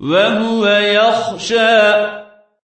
وهو يخشى